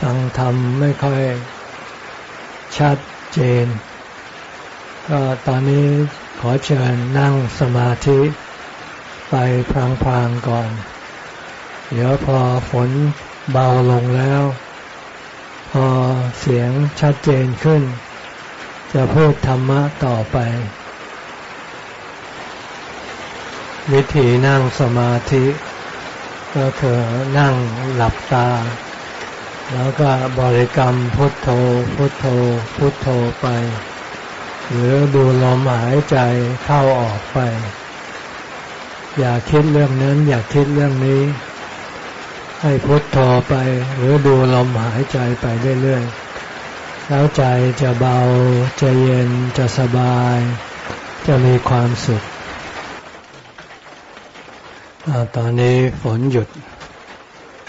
ฟังธรรมไม่ค่อยชัดเจน ก็ตอนนี้ขอเชิญนั่งสมาธิไปพลางๆก่อน เดี๋ยวพอฝนเบาลงแล้ว พอเสียงชัดเจนขึ้น จะพูดธรรมะต่อไป วิธีนั่งสมาธิ ก็คือนั่งหลับตา แล้วก็บริกรรมพุทโธ พุทโธ พุทโธไป หรือดูลมหายใจเข้าออกไป อย่าคิดเรื่องนั้น อย่าคิดเรื่องนี้ ให้พุทโธไป หรือดูลมหายใจไปเรื่อยๆแล้วใจจะเบา จะเย็นจะสบาย จะมีความสุขตอนนี้ฝนหยุด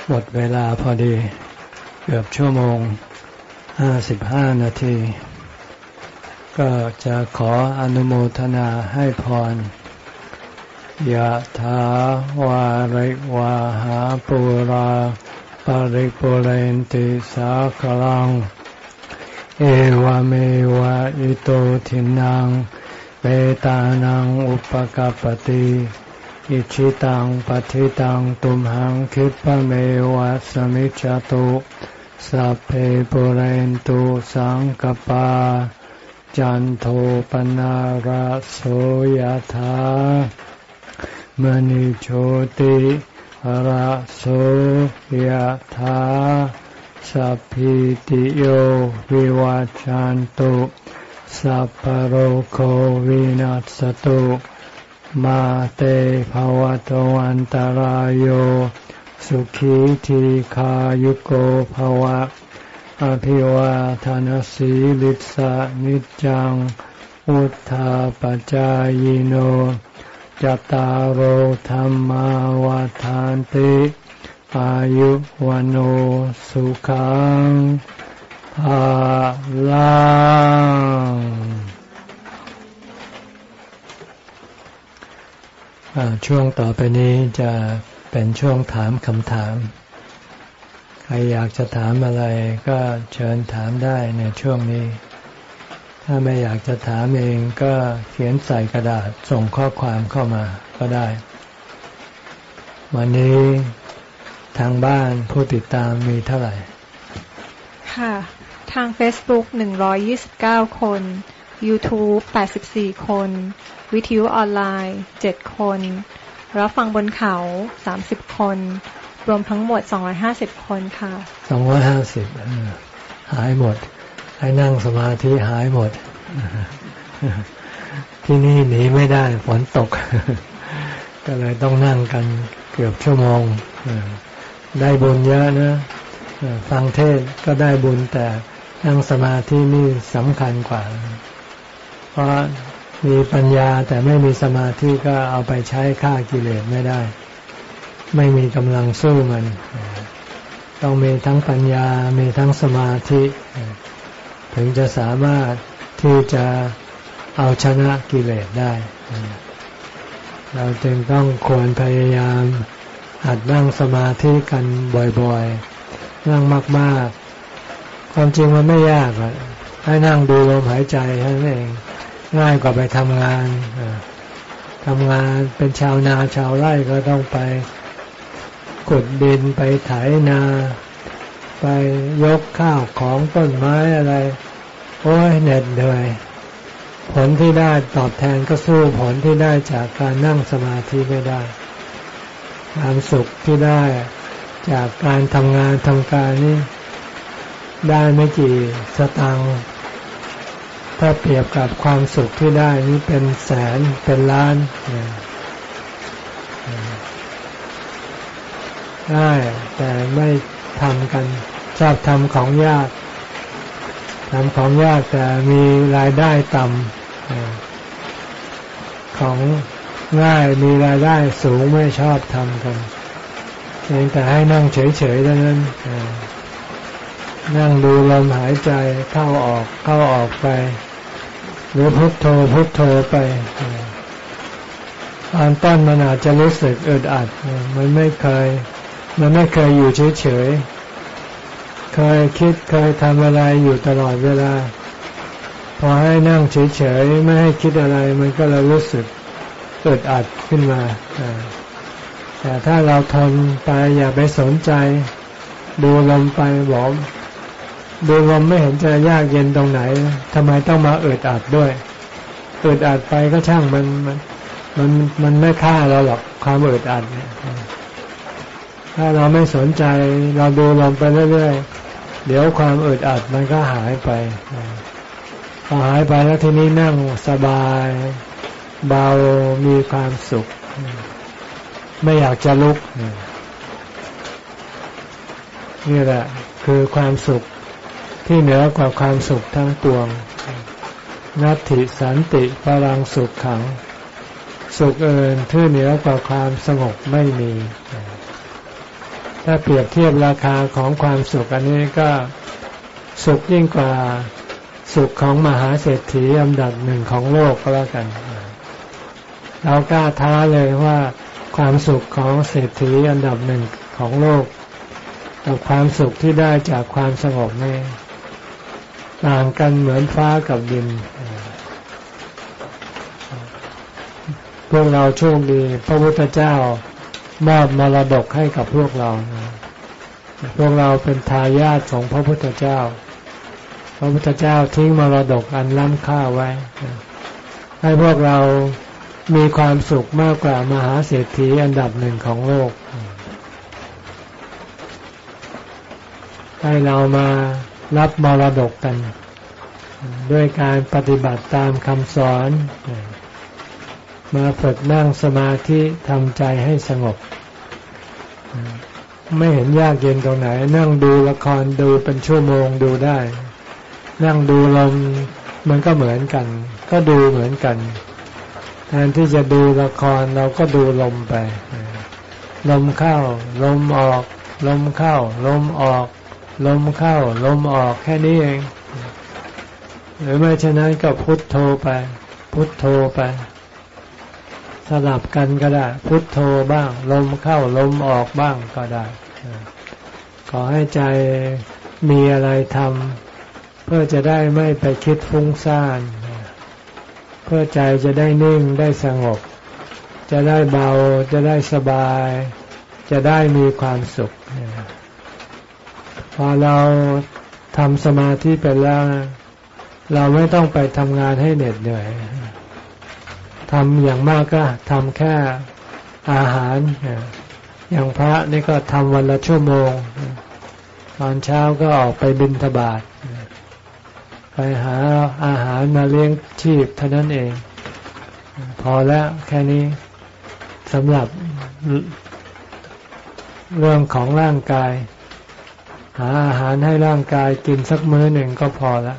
หมดเวลาพอดี เกือบชั่วโมงห้าสิบห้านาที ก็จะขออนุโมทนาให้พรยะถาวาริวาหาปุราปาริปุเรนติสาคลัง เอวเมวะอิโตทินังเปตานังอุปกปติอิชิตังปฏิตังตุมหังคิปะเมวะสมิจจตุ สัพเพปุเรนตุสังกปา จันโทปนาราโสยธามณิโชติระโสยธาสัพพิติโยวิวัจจันตุสัพพโรโควินัสตุ มาเตภวตวันตารโย สุขีทีขายุโกภวะอภิวาทานสีลิสานิจังอุทาปจายโนจตารโหธรรมาวาทานติอายุวันโอสุขังภาลังช่วงต่อไปนี้จะ เป็นช่วงถามคำถาม ใครอยากจะถามอะไรก็เชิญถามได้ในช่วงนี้ ถ้าไม่อยากจะถามเองก็เขียนใส่กระดาษส่งข้อความเข้ามาก็ได้ วันนี้ทางบ้านผู้ติดตามมีเท่าไหร่ ค่ะ ทาง Facebook 129 คน YouTube 84 คน วิทยุออนไลน์เจ็ดคน รับฟังบนเขาสามสิบคน รวมทั้งหมดสองร้อยห้าสิบคนค่ะสองร้อยห้าสิบหายหมดให้นั่งสมาธิหายหมด ที่นี่หนีไม่ได้ฝนตก ก็เลยต้องนั่งกันเกือบชั่วโมง ได้บุญเยอะนะฟังเทศก็ได้บุญแต่นั่งสมาธินี่สำคัญกว่า เพราะ มีปัญญาแต่ไม่มีสมาธิก็เอาไปใช้ฆ่ากิเลสไม่ได้ ไม่มีกำลังสู้มัน ต้องมีทั้งปัญญา มีทั้งสมาธิ ถึงจะสามารถที่จะเอาชนะกิเลสได้ เราจึงต้องควรพยายามหัดนั่งสมาธิกันบ่อยๆ นั่งมากๆ ความจริงมันไม่ยากให้นั่งดูลมหายใจแค่นั้นเอง ง่ายกว่าไปทำงานทำงานเป็นชาวนาชาวไร่ก็ต้องไปขุดดินไปไถนา ไปยกข้าวของต้นไม้อะไร โอ้ยเหน็ดเหนื่อย ผลที่ได้ตอบแทนก็สู้ผลที่ได้จากการนั่งสมาธิไม่ได้ ความสุขที่ได้จากการทำงานทำการนี่ได้ไม่กี่สตังค์ ถ้าเปรียบกับความสุขที่ได้นี้เป็นแสนเป็นล้าน ได้แต่ไม่ทำกันชอบทำของยากทำของยากแต่มีรายได้ต่ำของง่ายมีรายได้สูงไม่ชอบทำกันเพียงแต่ให้นั่งเฉยๆเท่านั้น นั่งดูลมหายใจเข้าออกเข้าออกไป หรือพุทโธพุทโธไปตอนต้นมันอาจจะรู้สึกอึดอัด มันไม่เคย มันไม่เคยอยู่เฉยๆเคเคยคิดเคยทำอะไรอยู่ตลอดเวลา พอให้นั่งเฉยๆ ไม่ให้คิดอะไร มันก็เลยรู้สึกเกิดอัดขึ้นมา แต่ถ้าเราทนไปอย่าไปสนใจ ดูลมไปบอก ดูลมไม่เห็นจะยากเย็นตรงไหนทำไมต้องมาเอิดอัดด้วยเอิดอัดไปก็ช่างมันมันมันมันไม่ฆ่าเราหรอกความเอิดอัดเนี่ยถ้าเราไม่สนใจเราดูลมไปเรื่อยๆเดี๋ยวความเอิดอัดมันก็หายไปพอหายไปแล้วทีนี้นั่งสบาย เบามีความสุข ไม่อยากจะลุกนี่แหละ คือความสุข ที่เหนือกว่าความสุขทั้งปวง นัตถิสันติพลังสุขขัง สุขเอินที่เหนือกว่าความสงบไม่มี ถ้าเปรียบเทียบราคาของความสุขอันนี้ก็สุขยิ่งกว่าสุขของมหาเศรษฐีอันดับหนึ่งของโลกก็แล้วกัน เรากล้าท้าเลยว่าความสุขของเศรษฐีอันดับหนึ่งของโลก กับความสุขที่ได้จากความสงบนี่ ต่างกันเหมือนฟ้ากับดิน พวกเราโชคดี พระพุทธเจ้ามอบมรดกให้กับพวกเรา พวกเราเป็นทายาทของพระพุทธเจ้า พระพุทธเจ้าทิ้งมรดกอันล้ำค่าไว้ ให้พวกเรามีความสุขมากกว่ามหาเศรษฐีอันดับหนึ่งของโลก ให้เรามา รับมรดกกัน ด้วยการปฏิบัติตามคำสอน มาฝึกนั่งสมาธิทำใจให้สงบ ไม่เห็นยากเย็นตรงไหน นั่งดูละครดูเป็นชั่วโมงดูได้ นั่งดูลมมันก็เหมือนกัน ก็ดูเหมือนกันแทนที่จะดูละครเราก็ดูลมไป ลมเข้า ลมออก ลมเข้า ลมออก ลมเข้าลมออกแค่นี้เอง หรือไม่เช่นนั้นก็พุทโธไป พุทโธไป สลับกันก็ได้ พุทโธบ้าง ลมเข้าลมออกบ้างก็ได้ ขอให้ใจมีอะไรทำเพื่อจะได้ไม่ไปคิดฟุ้งซ่านเพื่อใจจะได้นิ่งได้สงบ จะได้เบาจะได้สบาย จะได้มีความสุข พอเราทำสมาธิไปแล้ว เราไม่ต้องไปทำงานให้เหน็ดเหนื่อยทำอย่างมากก็ทำแค่อาหาร อย่างพระนี่ก็ทำวันละชั่วโมง ตอนเช้าก็ออกไปบินทบาทไปหาอาหารมาเลี้ยงชีพเท่านั้นเอง พอแล้วแค่นี้สำหรับเรื่องของร่างกาย หาอาหารให้ร่างกายกินสักมื้อหนึ่งก็พอละ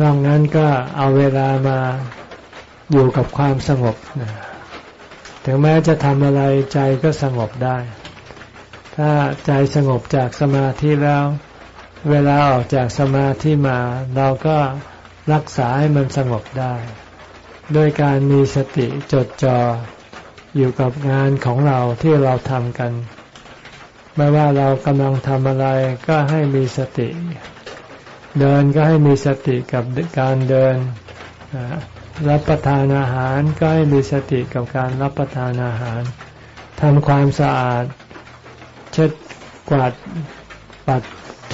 นอกนั้นก็เอาเวลามาอยู่กับความสงบถึงแม้จะทำอะไรใจก็สงบได้ ถ้าใจสงบจากสมาธิแล้ว เวลาออกจากสมาธิมา เราก็รักษาให้มันสงบได้ด้วยการมีสติจดจอ่ออยู่กับงานของเราที่เราทำกัน ไม่ว่าเรากำลังทำอะไรก็ให้มีสติ เดินก็ให้มีสติกับการเดิน รับประทานอาหารก็ให้มีสติกับการรับประทานอาหารทำความสะอาด เช็ดกวาดปัด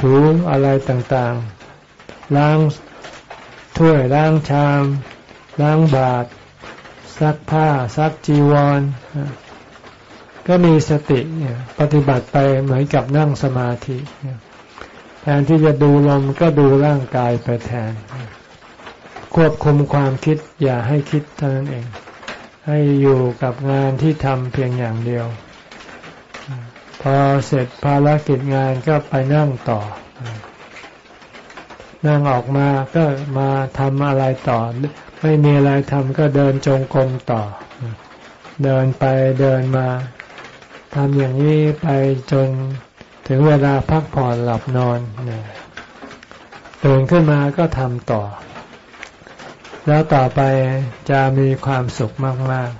ถูอะไรต่างๆ ล้างถ้วยล้างชาม ล้างบาตรซักผ้าซักจีวร ก็มีสติปฏิบัติไปเหมือนกับนั่งสมาธิแทนที่จะดูลมก็ดูร่างกายไปแทน ควบคุมความคิดอย่าให้คิดเท่านั้นเอง ให้อยู่กับงานที่ทำเพียงอย่างเดียว พอเสร็จภารกิจงานก็ไปนั่งต่อ นั่งออกมาก็มาทำอะไรต่อ ไม่มีอะไรทำก็เดินจงกรมต่อ เดินไปเดินมา ทำอย่างนี้ไปจนถึงเวลาพักผ่อนหลับนอนตื่นขึ้นมาก็ทำต่อ แล้วต่อไปจะมีความสุขมาก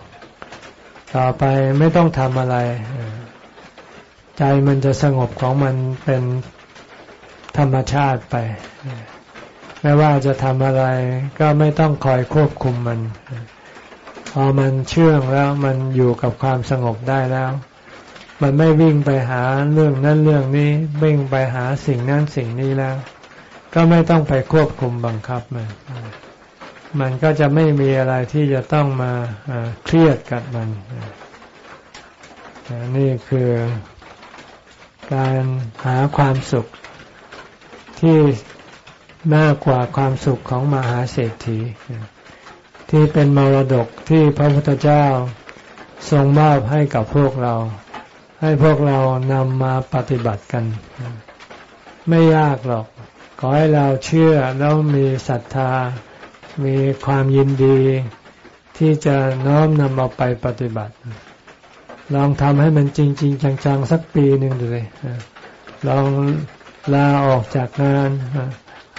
ๆ ต่อไปไม่ต้องทำอะไร ใจมันจะสงบของมันเป็นธรรมชาติไป ไม่ว่าจะทำอะไรก็ไม่ต้องคอยควบคุมมัน พอมันเชื่องแล้วมันอยู่กับความสงบได้แล้ว มันไม่วิ่งไปหาเรื่องนั้นเรื่องนี้วิ่งไปหาสิ่งนั้นสิ่งนี้แล้ว ก็ไม่ต้องไปควบคุมบังคับมันมันก็จะไม่มีอะไรที่จะต้องมาเครียดกับมัน นี่คือการหาความสุขที่มากกว่าความสุขของมหาเศรษฐี ที่เป็นมรดกที่พระพุทธเจ้าทรงมอบให้กับพวกเรา ให้พวกเรานำมาปฏิบัติกัน ไม่ยากหรอก ขอให้เราเชื่อแล้วมีศรัทธา มีความยินดี ที่จะน้อมนำเอาไปปฏิบัติ ลองทำให้มันจริงจริงจังๆ สักปีหนึ่งดูเลยลองลาออกจากงาน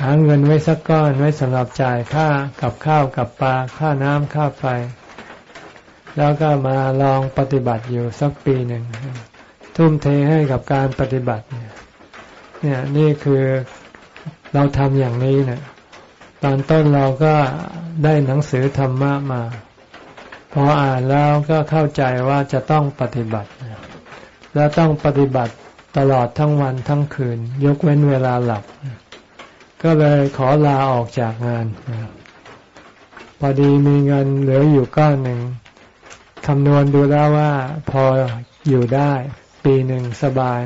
หาเงินไว้สักก้อนไว้สำหรับจ่ายค่ากับข้าวกับปลาค่าน้ำค่าไฟ แล้วก็มาลองปฏิบัติอยู่สักปีหนึ่ง ทุ่มเทให้กับการปฏิบัติ เนี่ยนี่คือเราทำอย่างนี้เนะี่ยตอนต้นเราก็ได้หนังสือธรรมะมาพออ่านแล้วก็เข้าใจว่าจะต้องปฏิบัติ แล้วต้องปฏิบัติตลอดทั้งวันทั้งคืน ยกเว้นเวลาหลับ ก็เลยขอลาออกจากงาน พอดีมีเงินเหลืออยู่ก้อนหนึ่งคำนวณดูแล้วว่าพออยู่ได้ ปีหนึ่งสบาย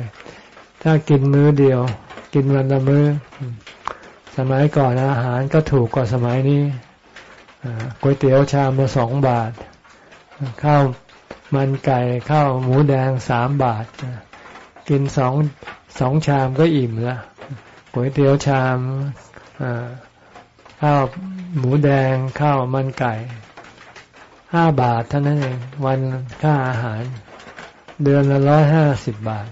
ถ้ากินมื้อเดียว กินวันละมื้อ สมัยก่อนอาหารก็ถูกกว่าสมัยนี้ก๋วยเตี๋ยวชามละสองบาท ข้าวมันไก่ข้าวหมูแดงสามบาท กินสองสองชามก็อิ่มละก๋วยเตี๋ยวชามข้าวหมูแดงข้าวมันไก่ห้าบาทเท่านั้นเองวันค่าอาหาร เดือนละร้อยห้าสิบบาท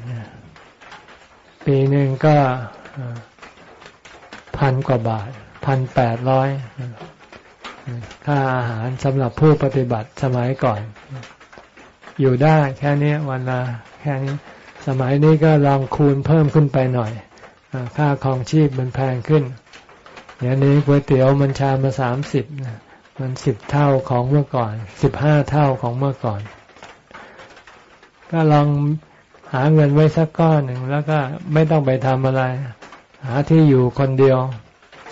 ปีหนึ่งก็พันกว่าบาทพันแปดร้อยค่าอาหารสำหรับผู้ปฏิบัติสมัยก่อน อยู่ได้แค่นี้วันละแค่นี้ สมัยนี้ก็ลองคูณเพิ่มขึ้นไปหน่อยค่าครองชีพมันแพงขึ้นเดี๋ยวนี้ก๋วยเตี๋ยวมันชามมาสามสิบมันสิบเท่าของเมื่อก่อนสิบห้าเท่าของเมื่อก่อน ก็ลองหาเงินไว้สักก้อนหนึ่งแล้วก็ไม่ต้องไปทำอะไร หาที่อยู่คนเดียว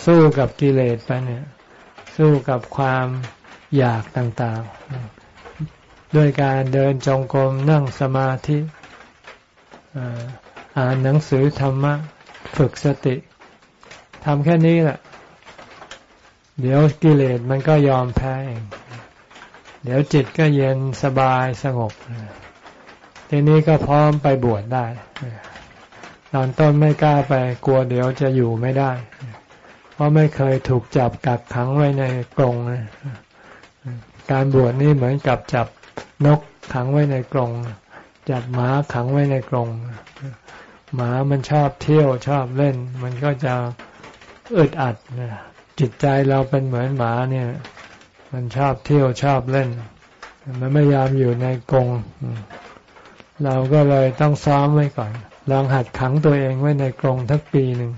สู้กับกิเลสไปเนี่ย สู้กับความอยากต่างๆ ด้วยการเดินจงกรมนั่งสมาธิอ่านหนังสือธรรมะ ฝึกสติทำแค่นี้แหละ เดี๋ยวกิเลสมันก็ยอมแพ้เอง เดี๋ยวจิตก็เย็นสบายสงบ ทีนี้ก็พร้อมไปบวชได้ ตอนต้นไม่กล้าไปกลัวเดี๋ยวจะอยู่ไม่ได้ เพราะไม่เคยถูกจับกักขังไว้ในกรงการบวชนี่เหมือนกับจับนกขังไว้ในกรงจับหมาขังไว้ในกรงหมามันชอบเที่ยวชอบเล่น มันก็จะอึดอัดจิตใจเราเป็นเหมือนหมาเนี่ย มันชอบเที่ยวชอบเล่น มันไม่ยอมอยู่ในกรง เราก็เลยต้องซ้อมไว้ก่อน ลองหัดขังตัวเองไว้ในกรงทักปีหนึ่ง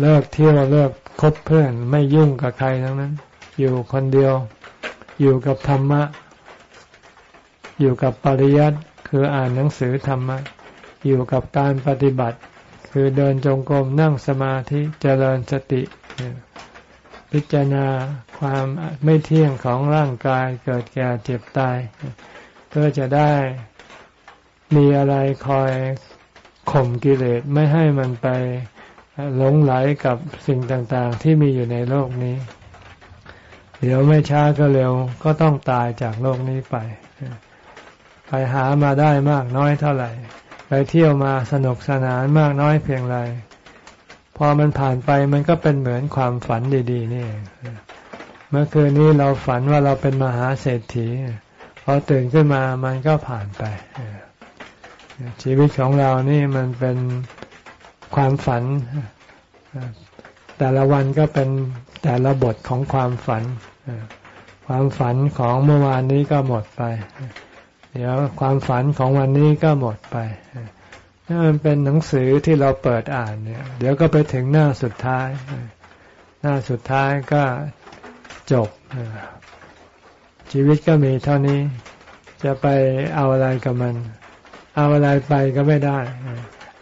เลิกเที่ยวเลิกคบเพื่อนไม่ยุ่งกับใครทั้งนั้น อยู่คนเดียว อยู่กับธรรมะ อยู่กับปริยัติคืออ่านหนังสือธรรมะ อยู่กับการปฏิบัติ คือเดินจงกรมนั่งสมาธิเจริญสติ พิจารณาความไม่เที่ยงของร่างกายเกิดแก่เจ็บตาย เพื่อจะได้ มีอะไรคอยข่มกิเลสไม่ให้มันไปหลงไหลกับสิ่งต่างๆ ที่มีอยู่ในโลกนี้ เดี๋ยวไม่ช้าก็เร็วก็ต้องตายจากโลกนี้ไป ไปหามาได้มากน้อยเท่าไหร่ ไปเที่ยวมาสนุกสนานมากน้อยเพียงไรพอมันผ่านไปมันก็เป็นเหมือนความฝันดีๆ นี่ เมื่อคืนนี้เราฝันว่าเราเป็นมหาเศรษฐี พอตื่นขึ้นมามันก็ผ่านไป ชีวิตของเรานี่มันเป็นความฝัน แต่ละวันก็เป็นแต่ละบทของความฝัน ความฝันของเมื่อวานนี้ก็หมดไป เดี๋ยวความฝันของวันนี้ก็หมดไปถ้ามันเป็นหนังสือที่เราเปิดอ่านเนี่ย เดี๋ยวก็ไปถึงหน้าสุดท้าย หน้าสุดท้ายก็จบ ชีวิตก็มีเท่านี้ จะไปเอาอะไรกับมัน เอาอะไรไปก็ไม่ได้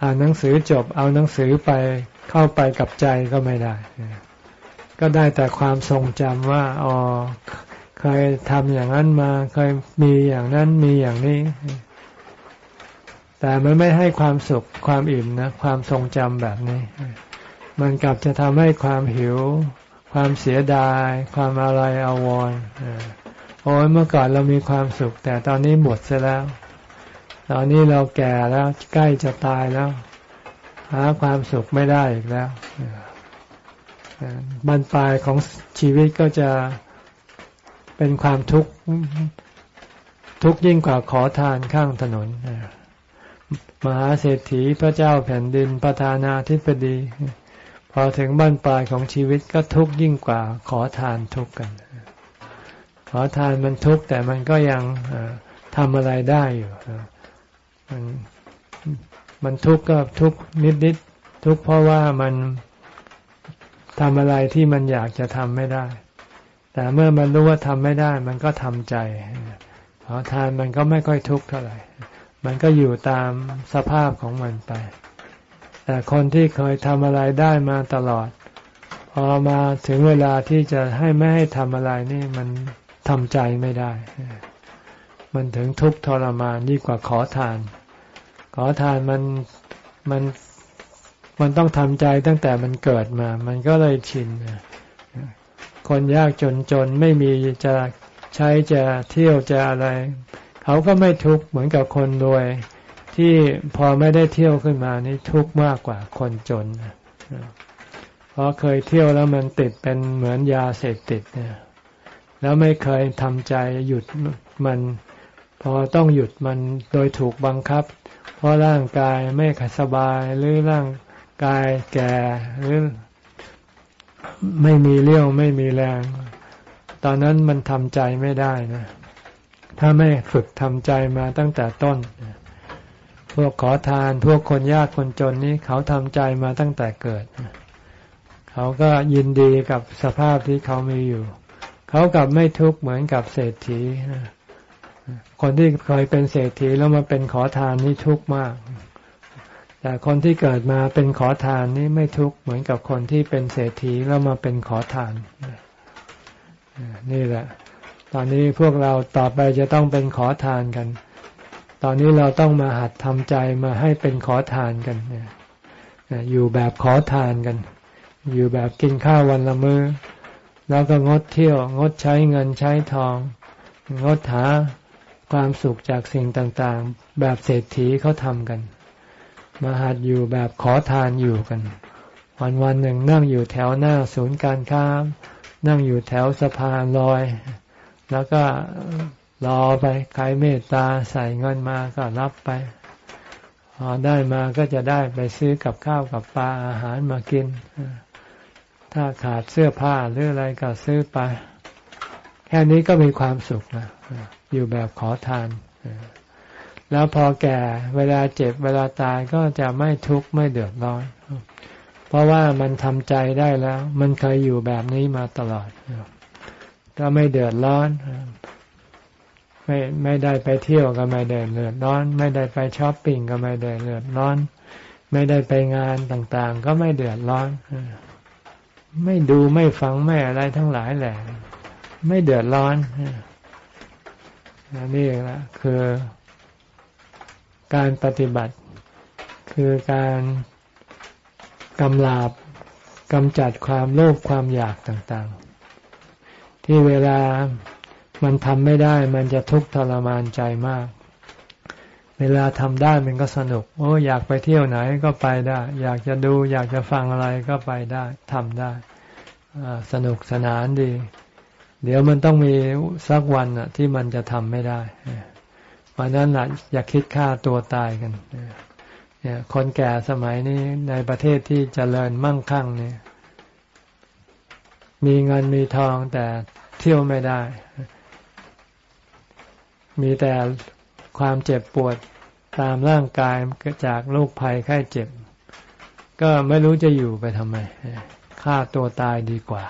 อ่านหนังสือจบ เอาหนังสือไปเข้าไปกับใจก็ไม่ได้ ก็ได้แต่ความทรงจำว่าอ๋อเคยทำอย่างนั้นมาเคยมีอย่างนั้นมีอย่างนี้ แต่มันไม่ให้ความสุขความอิ่มนะ ความทรงจำแบบนี้ มันกลับจะทำให้ความหิว ความเสียดาย ความอะไรอาวรณ์โอ้ยเมื่อก่อนเรามีความสุข แต่ตอนนี้หมดซะแล้ว ตอนนี้เราแก่แล้วใกล้จะตายแล้ว หาความสุขไม่ได้อีกแล้วบรรปลายของชีวิตก็จะเป็นความทุกข์ทุกข์ยิ่งกว่าขอทานข้างถนนมหาเศรษฐีพระเจ้าแผ่นดินประธานาธิบดี พอถึงบ้านปลายของชีวิตก็ทุกข์ยิ่งกว่าขอทานทุกข์กัน ขอทานมันทุกข์แต่มันก็ยังทำอะไรได้อยู่ มันมันทุกข์ก็ทุกข์นิดๆทุกข์เพราะว่ามันทำอะไรที่มันอยากจะทำไม่ได้ แต่เมื่อมันรู้ว่าทำไม่ได้ มันก็ทำใจขอทานมันก็ไม่ค่อยทุกข์เท่าไหร่ มันก็อยู่ตามสภาพของมันไป แต่คนที่เคยทำอะไรได้มาตลอด พอมาถึงเวลาที่จะให้ไม่ให้ทำอะไรนี่มันทำใจไม่ได้ มันถึงทุกข์ทรมานยิ่งกว่าขอทาน ขอทานมันมันมันต้องทำใจตั้งแต่มันเกิดมา มันก็เลยชิน คนยากจนจนไม่มีจะใช้จะเที่ยวจะอะไร เขาก็ไม่ทุกข์เหมือนกับคนรวย ที่พอไม่ได้เที่ยวขึ้นมานี่ทุกข์มากกว่าคนจนเพราะเคยเที่ยวแล้วมันติดเป็นเหมือนยาเสพติดเนี่ยแล้วไม่เคยทำใจหยุดมัน พอต้องหยุดมันโดยถูกบังคับ เพราะร่างกายไม่สบายหรือร่างกายแก่หรือไม่มีเลี้ยวไม่มีแรง ตอนนั้นมันทำใจไม่ได้นะ ถ้าไม่ฝึกทำใจมาตั้งแต่ต้น พวกขอทานพวกคนยากคนจนนี้เขาทำใจมาตั้งแต่เกิด เขาก็ยินดีกับสภาพที่เขามีอยู่ เขากลับไม่ทุกข์เหมือนกับเศรษฐี คนที่เคยเป็นเศรษฐีแล้วมาเป็นขอทานนี่ทุกข์มาก แต่คนที่เกิดมาเป็นขอทานนี่ไม่ทุกข์เหมือนกับคนที่เป็นเศรษฐีแล้วมาเป็นขอทาน นี่แหละ ตอนนี้พวกเราต่อไปจะต้องเป็นขอทานกัน ตอนนี้เราต้องมาหัดทำใจมาให้เป็นขอทานกันอยู่แบบขอทานกัน อยู่แบบกินข้าววันละมือ้อ แล้วก็งดเที่ยว งดใช้เงินใช้ทอง งดหา ความสุขจากสิ่งต่างๆ แบบเศรษฐีเขาทำกัน มาหัดอยู่แบบขอทานอยู่กัน วันวันหนึ่งนั่งอยู่แถวหน้าศูนย์การค้า นั่งอยู่แถวสะพานลอย แล้วก็รอไปใครเมตตาใส่เงินมาก็รับไปพอได้มาก็จะได้ไปซื้อกับข้าวกับปลาอาหารมากิน ถ้าขาดเสื้อผ้าหรืออะไรก็ซื้อไป แค่นี้ก็มีความสุขนะ อยู่แบบขอทาน แล้วพอแก่เวลาเจ็บเวลาตายก็จะไม่ทุกข์ไม่เดือดร้อน เพราะว่ามันทำใจได้แล้ว มันเคยอยู่แบบนี้มาตลอด ก็ไม่เดือดร้อน ไม่ไม่ได้ไปเที่ยวก็ไม่ได้เดือดร้อน ไม่ได้ไปช้อปปิ้งก็ไม่ได้เดือดร้อน ไม่ได้ไปงานต่างๆ ก็ไม่เดือดร้อนไม่ดูไม่ฟังไม่อะไรทั้งหลายแหละ ไม่เดือดร้อน นี่แหละคือการปฏิบัติ คือการกำลาบกำจัดความโลภความอยากต่างๆ ที่เวลามันทำไม่ได้มันจะทุกข์ทรมานใจมาก เวลาทำได้มันก็สนุก โอ้อยากไปเที่ยวไหนก็ไปได้ อยากจะดู อยากจะฟังอะไรก็ไปได้ทำได้สนุกสนานดี เดี๋ยวมันต้องมีสักวันอะที่มันจะทำไม่ได้วันนั้นแหละอย่าคิดฆ่าตัวตายกันเนี่ยคนแก่สมัยนี้ในประเทศที่เจริญมั่งคั่งเนี่ย มีเงินมีทองแต่เที่ยวไม่ได้ มีแต่ความเจ็บปวดตามร่างกายจากโรคภัยไข้เจ็บ ก็ไม่รู้จะอยู่ไปทำไมฆ่าตัวตายดีกว่า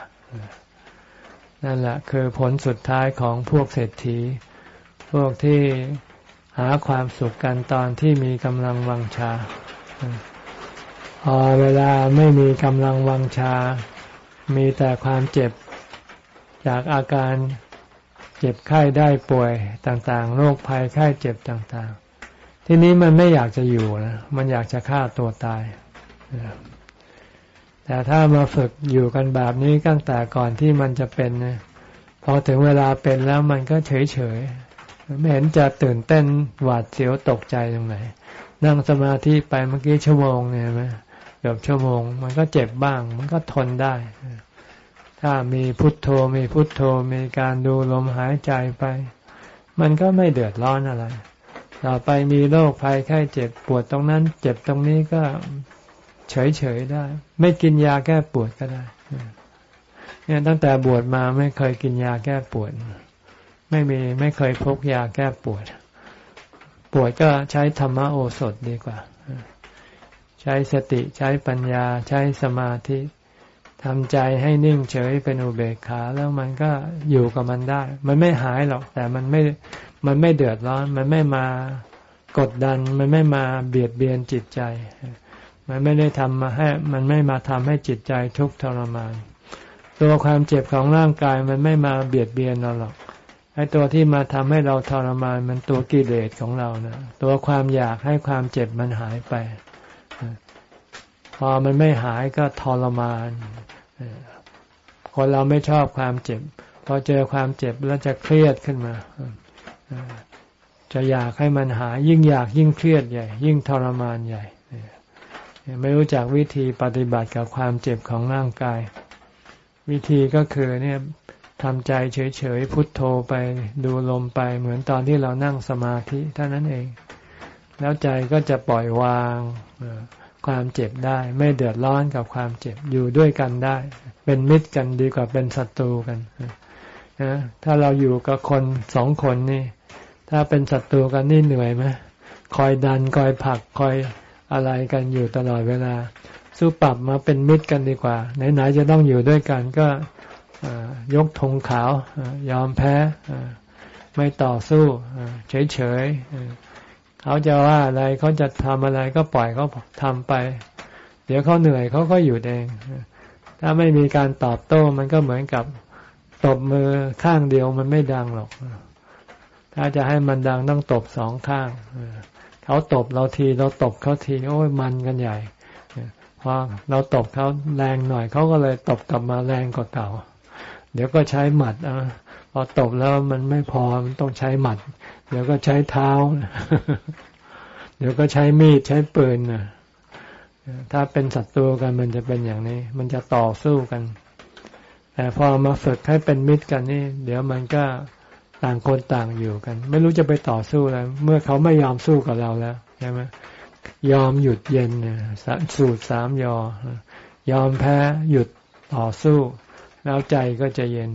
นั่นแหละคือผลสุดท้ายของพวกเศรษฐี พวกที่หาความสุขกันตอนที่มีกำลังวังชา พอเวลาไม่มีกำลังวังชา มีแต่ความเจ็บจากอาการเจ็บไข้ได้ป่วยต่างๆ โรคภัยไข้เจ็บต่างๆ ทีนี้มันไม่อยากจะอยู่นะ มันอยากจะฆ่าตัวตาย แต่ถ้ามาฝึกอยู่กันแบบนี้ตั้งแต่ก่อนที่มันจะเป็นพอถึงเวลาเป็นแล้วมันก็เฉยๆไม่เห็นจะตื่นเต้นหวาดเสียวตกใจตรงไหน นั่งสมาธิไปเมื่อกี้ชั่วโมงเนี่ยไหมเกือบชั่วโมง มันก็เจ็บบ้าง มันก็ทนได้ ถ้ามีพุทโธมีพุทโธมีการดูลมหายใจไป มันก็ไม่เดือดร้อนอะไร ต่อไปมีโรคภัยไข้เจ็บปวดตรงนั้น เจ็บตรงนี้ก็ เฉยๆได้ ไม่กินยาแก้ปวดก็ได้เนี่ยตั้งแต่บวชมาไม่เคยกินยาแก้ปวด ไม่มีไม่เคยพกยาแก้ปวด ปวดก็ใช้ธรรมโอสถดีกว่า ใช้สติใช้ปัญญาใช้สมาธิทำใจให้นิ่งเฉยเป็นอุเบกขาแล้วมันก็อยู่กับมันได้ มันไม่หายหรอก แต่มันไม่ มันไม่เดือดร้อน มันไม่มากดดัน มันไม่มาเบียดเบียนจิตใจ มันไม่ได้ทำมาให้ มันไม่มาทำให้จิตใจทุกข์ทรมาน ตัวความเจ็บของร่างกายมันไม่มาเบียดเบียนเราหรอกไอ้ตัวที่มาทำให้เราทรมานมันตัวกิเลสของเรานะตัวความอยากให้ความเจ็บมันหายไป พอมันไม่หายก็ทรมานคนเราไม่ชอบความเจ็บ พอเจอความเจ็บแล้วจะเครียดขึ้นมาจะอยากให้มันหายยิ่งอยากยิ่งเครียดใหญ่ ยิ่งทรมานใหญ่ ไม่รู้จักวิธีปฏิบัติกับความเจ็บของร่างกาย วิธีก็คือเนี่ยทำใจเฉยๆพุทโธไปดูลมไปเหมือนตอนที่เรานั่งสมาธิเท่านั้นเอง แล้วใจก็จะปล่อยวางความเจ็บได้ ไม่เดือดร้อนกับความเจ็บอยู่ด้วยกันได้ เป็นมิตรกันดีกว่าเป็นศัตรูกันนะถ้าเราอยู่กับคนสองคนนี่ ถ้าเป็นศัตรูกันนี่เหนื่อยไหมคอยดันคอยผลักคอย อะไรกันอยู่ตลอดเวลา สู้ปรับมาเป็นมิตรกันดีกว่า ไหนๆจะต้องอยู่ด้วยกันก็ยกธงขาวยอมแพ้ไม่ต่อสู้เฉยๆเขาจะว่าอะไรเขาจะทำอะไรก็ปล่อยเขาทำไป เดี๋ยวเขาเหนื่อยเขาก็หยุดเองถ้าไม่มีการตอบโต้มันก็เหมือนกับตบมือข้างเดียวมันไม่ดังหรอก ถ้าจะให้มันดังต้องตบสองข้าง เขาตบเราทีเราตบเขาทีโอ้ยมันกันใหญ่พอเราตบเขาแรงหน่อยเขาก็เลยตบกลับมาแรงกว่าเก่า เดี๋ยวก็ใช้หมัดอะพอตบแล้วมันไม่พอมันต้องใช้หมัด เดี๋ยวก็ใช้เท้า เดี๋ยวก็ใช้มีดใช้ปืนนะถ้าเป็นศัตรูกันมันจะเป็นอย่างนี้ มันจะต่อสู้กัน แต่พอมาฝึกให้เป็นมิตรกันนี่ เดี๋ยวมันก็ ต่างคนต่างอยู่กัน ไม่รู้จะไปต่อสู้แล้วเมื่อเขาไม่ยอมสู้กับเราแล้วใช่ไหมยอมหยุดเย็นสูตรสามยอ ยอมแพ้หยุดต่อสู้ แล้วใจก็จะเย็น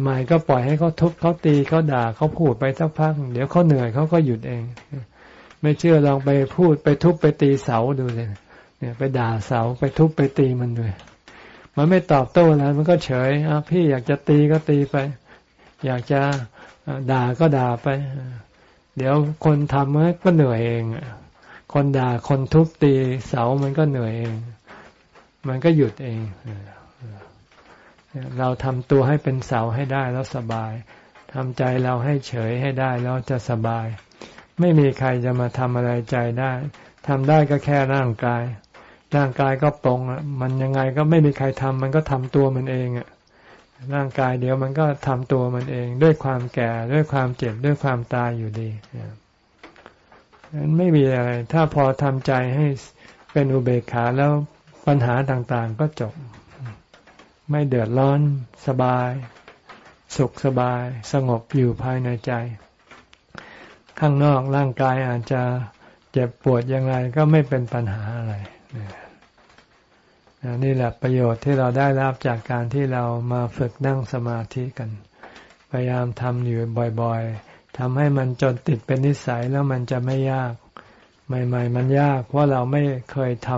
ใหม่ๆ ก็ปล่อยให้เขาทุบเขาตีเขาด่าเขาพูดไปสักพัก เดี๋ยวเขาเหนื่อยเขาก็หยุดเอง ไม่เชื่อลองไปพูดไปทุบไปตีเสาดูเลยเนี่ยไปด่าเสาไปทุบไปตีมันด้วยมันไม่ตอบโต้แล้วมันก็เฉยอะพี่อยากจะตีก็ตีไป อยากจะ ด่าก็ด่าไป เดี๋ยวคนทำมันก็เหนื่อยเองคนด่าคนทุบตีเสามันก็เหนื่อยเอง มันก็หยุดเองเราทำตัวให้เป็นเสาให้ได้แล้วสบายทำใจเราให้เฉยให้ได้แล้วจะสบาย ไม่มีใครจะมาทำอะไรใจได้ทำได้ก็แค่ร่างกาย ร่างกายก็ปรงมันยังไงก็ไม่มีใครทำมันก็ทำตัวมันเองอะ ร่างกายเดี๋ยวมันก็ทำตัวมันเองด้วยความแก่ด้วยความเจ็บด้วยความตายอยู่ดีนั้นไม่มีอะไร ถ้าพอทำใจให้เป็นอุเบกขาแล้วปัญหาต่างๆก็จบ ไม่เดือดร้อนสบาย สุขสบาย สงบอยู่ภายในใจ ข้างนอกร่างกายอาจจะเจ็บปวดยังไงก็ไม่เป็นปัญหาอะไร นี่แหละประโยชน์ที่เราได้รับจากการที่เรามาฝึกนั่งสมาธิกัน พยายามทำอยู่บ่อยๆทำให้มันจนติดเป็นนิสัยแล้วมันจะไม่ยาก ใหม่ ๆ มันยาก เพราะเราไม่เคยท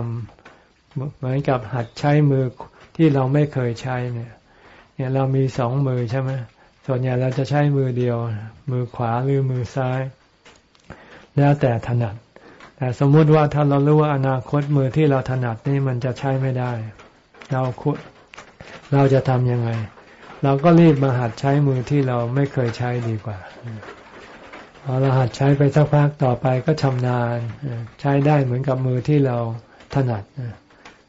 ำเหมือนกับหัดใช้มือที่เราไม่เคยใช้เนี่ย เนี่ยเรามีสองมือใช่ไหมส่วนใหญ่เราจะใช้มือเดียว มือขวาหรือมือซ้าย แล้วแต่ถนัด แต่สมมุติว่าถ้าเรารู้ว่าอนาคตมือที่เราถนัดนี่มันจะใช้ไม่ได้ เราคุเราจะทำยังไง เราก็รีบมาหัดใช้มือที่เราไม่เคยใช้ดีกว่าพอเราหัดใช้ไปสักพักต่อไปก็ชำนาญใช้ได้เหมือนกับมือที่เราถนัด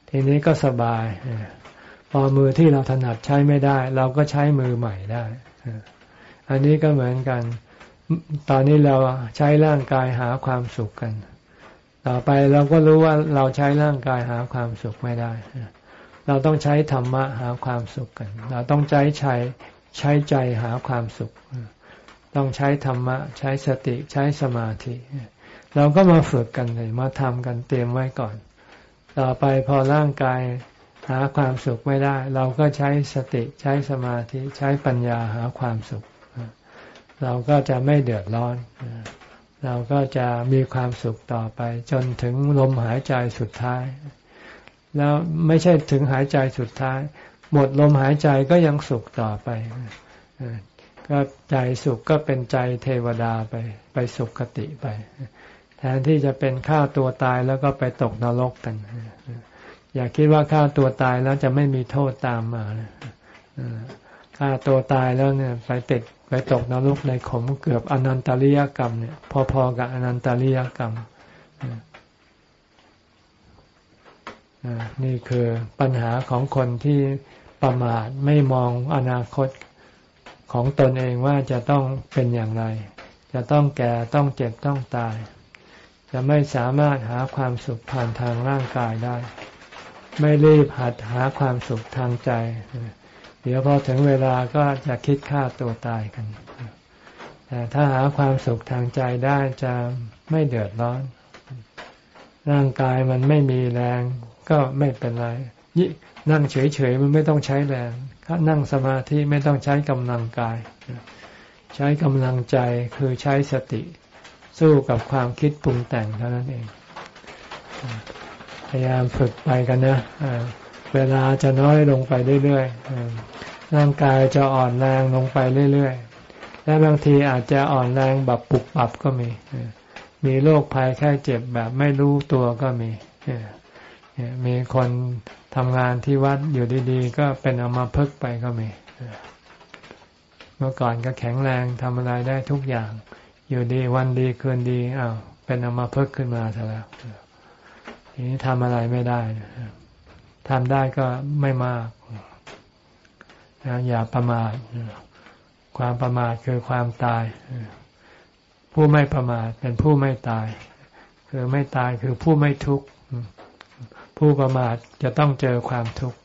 ทีนี้ก็สบายพอมือที่เราถนัดใช้ไม่ได้ เราก็ใช้มือใหม่ได้อันนี้ก็เหมือนกัน ตอนนี้เราใช้ร่างกายหาความสุขกัน ต่อไปเราก็รู้ว่าเราใช้ร่างกายหาความสุขไม่ได้ เราต้องใช้ธรรมะหาความสุขกัน เราต้องใช้ใช้ใช้ใจหาความสุข ต้องใช้ธรรมะ ใช้สติใช้สมาธิ เราก็มาฝึกกันเลยมาทำกันเตรียมไว้ก่อน ต่อไปพอร่างกายหาความสุขไม่ได้ เราก็ใช้สติใช้สมาธิใช้ปัญญาหาความสุข เราก็จะไม่เดือดร้อน เราก็จะมีความสุขต่อไป จนถึงลมหายใจสุดท้าย แล้วไม่ใช่ถึงหายใจสุดท้าย หมดลมหายใจก็ยังสุขต่อไปก็ใจสุขก็เป็นใจเทวดาไป ไปสุขคติไป แทนที่จะเป็นฆ่าตัวตายแล้วก็ไปตกนรกกัน อย่าคิดว่าฆ่าตัวตายแล้วจะไม่มีโทษตามมาฆ่าตัวตายแล้วเนี่ย ไปติด ไปตกนรกในขมเกือบอนันตริยกรรมเนี่ยพอๆกับอนันตริยกรรมนี่คือปัญหาของคนที่ประมาทไม่มองอนาคตของตนเองว่าจะต้องเป็นอย่างไร จะต้องแก่ต้องเจ็บต้องตาย จะไม่สามารถหาความสุขผ่านทางร่างกายได้ ไม่รีบหัดหาความสุขทางใจ เดี๋ยวพอถึงเวลาก็จะคิดฆ่าตัวตายกัน แต่ถ้าหาความสุขทางใจได้จะไม่เดือดร้อน ร่างกายมันไม่มีแรงก็ไม่เป็นไรนั่งเฉยๆมันไม่ต้องใช้แรงถ้านั่งสมาธิไม่ต้องใช้กำลังกาย ใช้กำลังใจคือใช้สติ สู้กับความคิดปรุงแต่งเท่านั้นเอง พยายามฝึกไปกันนะ เวลาจะน้อยลงไปเรื่อยๆร่างกายจะอ่อนแรงลงไปเรื่อยๆ และบางทีอาจจะอ่อนแรงแบบปุบปับก็มี มีโรคภัยแค่เจ็บแบบไม่รู้ตัวก็มี มีคนทำงานที่วัดอยู่ดีๆ ก็เป็นอามาพึกไปก็มี เมื่อก่อนก็แข็งแรงทำอะไรได้ทุกอย่าง อยู่ดีวันดีคืนดีอ้าวเป็นอามาพึกขึ้นมาซะแล้วทีนี้ทำอะไรไม่ได้ ทำได้ก็ไม่มากอย่าประมาทความประมาทคือความตาย ผู้ไม่ประมาทเป็นผู้ไม่ตาย คือไม่ตายคือผู้ไม่ทุกข์ผู้ประมาทจะต้องเจอความทุกข์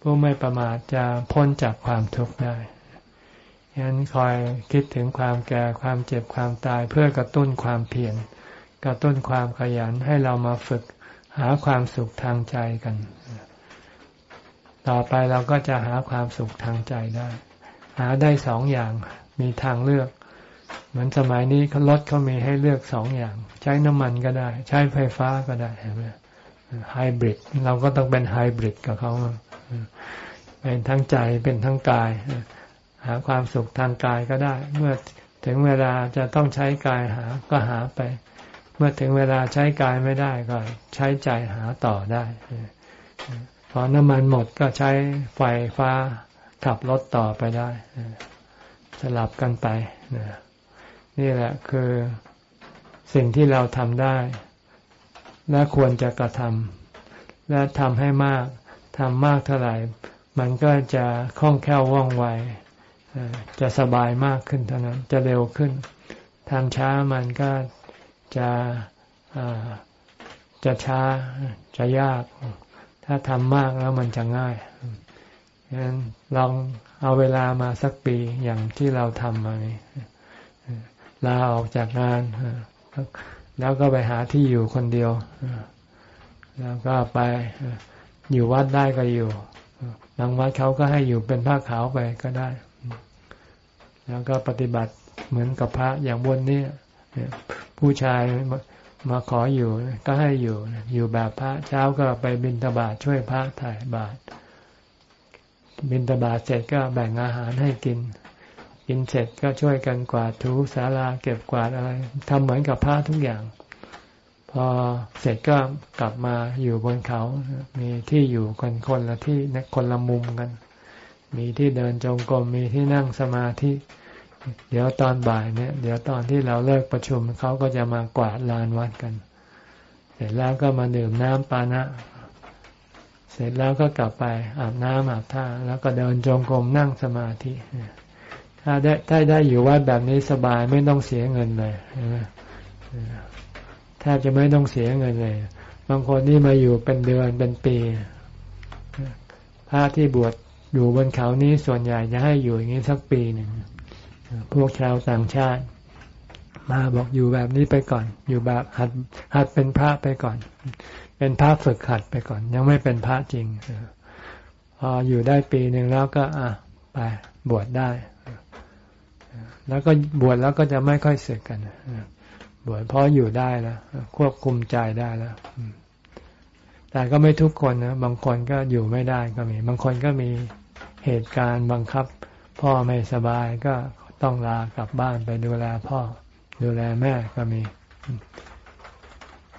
ผู้ไม่ประมาทจะพ้นจากความทุกข์ได้ฉะนั้นคอยคิดถึงความแก่ความเจ็บความตายเพื่อกระตุ้นความเพียรกระตุ้นความขยันให้เรามาฝึกหาความสุขทางใจกัน ต่อไปเราก็จะหาความสุขทางใจได้ หาได้สองอย่างมีทางเลือก เหมือนสมัยนี้รถเขามีให้เลือกสองอย่าง ใช้น้ำมันก็ได้ ใช้ไฟฟ้าก็ได้เห็นไหมไฮบริดเราก็ต้องเป็นไฮบริดกับเขาเป็นทั้งใจเป็นทั้งกาย หาความสุขทางกายก็ได้ เมื่อถึงเวลาจะต้องใช้กายหาก็หาไป เมื่อถึงเวลาใช้กายไม่ได้ก็ใช้ใจหาต่อได้ พอน้ำมันหมดก็ใช้ไฟฟ้าขับรถต่อไปได้ สลับกันไปนี่แหละคือสิ่งที่เราทำได้ และควรจะกระทำและทำให้มากทำมากเท่าไหร่ มันก็จะคล่องแคล่วว่องไวจะสบายมากขึ้นเท่านั้น จะเร็วขึ้นทำช้ามันก็จะจะช้าจะยาก ถ้าทำมากแล้วมันจะง่ายฉะนั้นลองเอาเวลามาสักปีอย่างที่เราทำมานี่ลาออกจากงานแล้วก็ไปหาที่อยู่คนเดียวแล้วก็ไปอยู่วัดได้ก็อยู่บางวัดเขาก็ให้อยู่เป็นผ้าขาวไปก็ได้ แล้วก็ปฏิบัติเหมือนกับพระอย่างบนนี้ผู้ชาย มาขออยู่ก็ให้อยู่ อยู่แบบพระเช้าก็ไปบิณฑบาตช่วยพระถ่ายบาตรบิณฑบาตเสร็จก็แบ่งอาหารให้กิน กินเสร็จก็ช่วยกันกวาดถูศาลาเก็บกวาดอะไรทำเหมือนกับพระทุกอย่าง พอเสร็จก็กลับมาอยู่บนเขา มีที่อยู่คนคนละที่คนละมุมกัน มีที่เดินจงกรมมีที่นั่งสมาธิ เดี๋ยวตอนบ่ายเนี่ย เดี๋ยวตอนที่เราเลิกประชุมเขาก็จะมากวาดลานวัดกัน เสร็จแล้วก็มาดื่มน้ำปานะ เสร็จแล้วก็กลับไปอาบน้ำอาบท่า แล้วก็เดินจงกรมนั่งสมาธิถ้าได้ถ้าได้อยู่วัดแบบนี้สบายไม่ต้องเสียเงินเลยแทบจะไม่ต้องเสียเงินเลย บางคนที่มาอยู่เป็นเดือนเป็นปีพระที่บวชอยู่บนเขานี้ส่วนใหญ่จะให้อยู่อย่างนี้สักปีหนึ่ง พวกชาวต่างชาติ มาบอกอยู่แบบนี้ไปก่อน อยู่แบบหัดหัดเป็นพระไปก่อน เป็นพระฝึกหัดไปก่อน ยังไม่เป็นพระจริงพออยู่ได้ปีหนึ่งแล้วก็อะไปบวชได้ แล้วก็บวชแล้วก็จะไม่ค่อยเสกกันบวชเพราะอยู่ได้แล้วควบคุมใจได้แล้วแต่ก็ไม่ทุกคนนะบางคนก็อยู่ไม่ได้ก็มี บางคนก็มีเหตุการณ์บังคับ พ่อไม่สบายก็ ต้องลากลับบ้านไปดูแลพ่อ ดูแลแม่ก็มี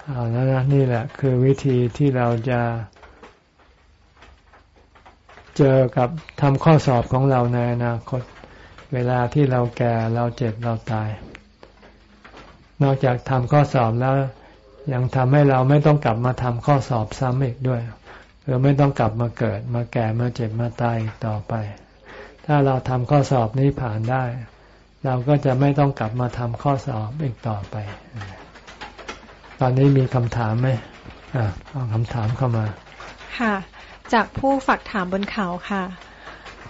เอาแล้วนะนี่แหละ คือวิธีที่เราจะเจอกับทำข้อสอบของเราในอนาคต เวลาที่เราแก่เราเจ็บเราตาย นอกจากทำข้อสอบแล้ว ยังทำให้เราไม่ต้องกลับมาทำข้อสอบซ้ำอีกด้วยคือไม่ต้องกลับมาเกิด มาแก่มาเจ็บมาตายต่อไป ถ้าเราทำข้อสอบนี้ผ่านได้ เราก็จะไม่ต้องกลับมาทำข้อสอบอีกต่อไป ตอนนี้มีคำถามไหมอ่าเอาคำถามเข้ามา ค่ะ จากผู้ฝากถามบนเขาค่ะ